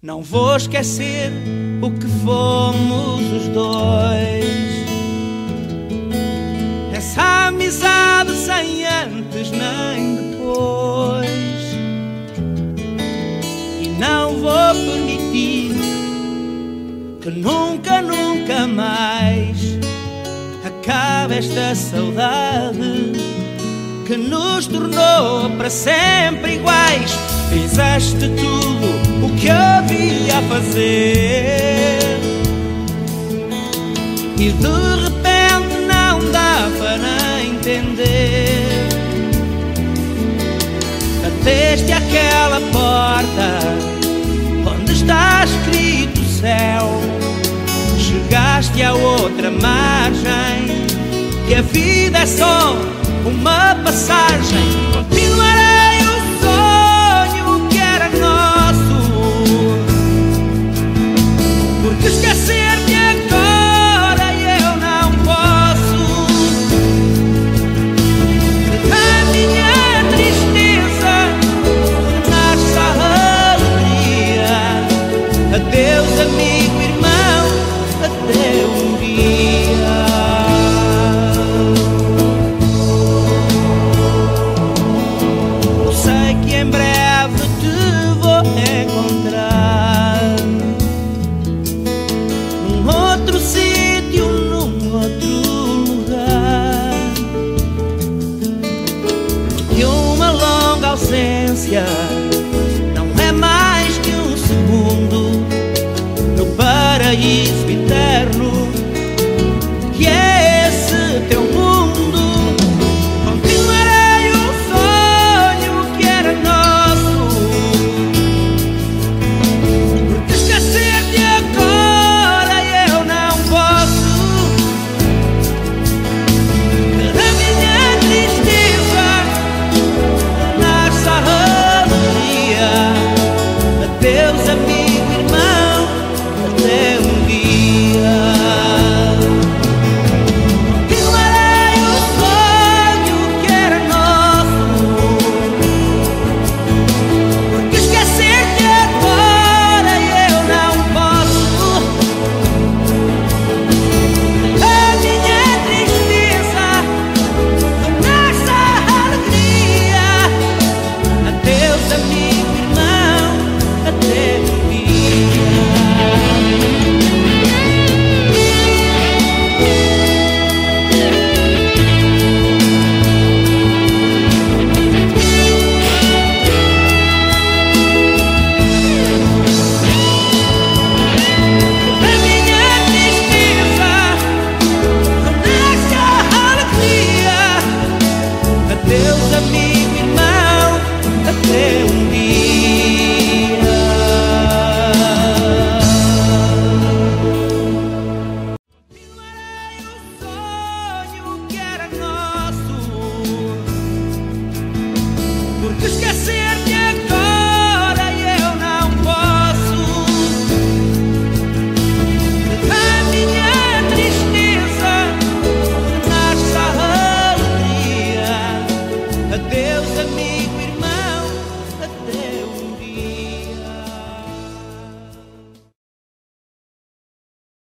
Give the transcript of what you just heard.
Não vou esquecer o que fomos os dois. Essa amizade sem antes nem depois. E não vou permitir que nunca, nunca mais acabe esta saudade que nos tornou para sempre iguais. Fizeste tudo o que havia a fazer e de repente não dá para entender. Bateste aquela porta onde está escrito céu. Chegaste a outra margem e a vida é só uma passagem. Continuarei outro sítio, num outro lugar. Que uma longa ausência não é mais que um segundo no paraíso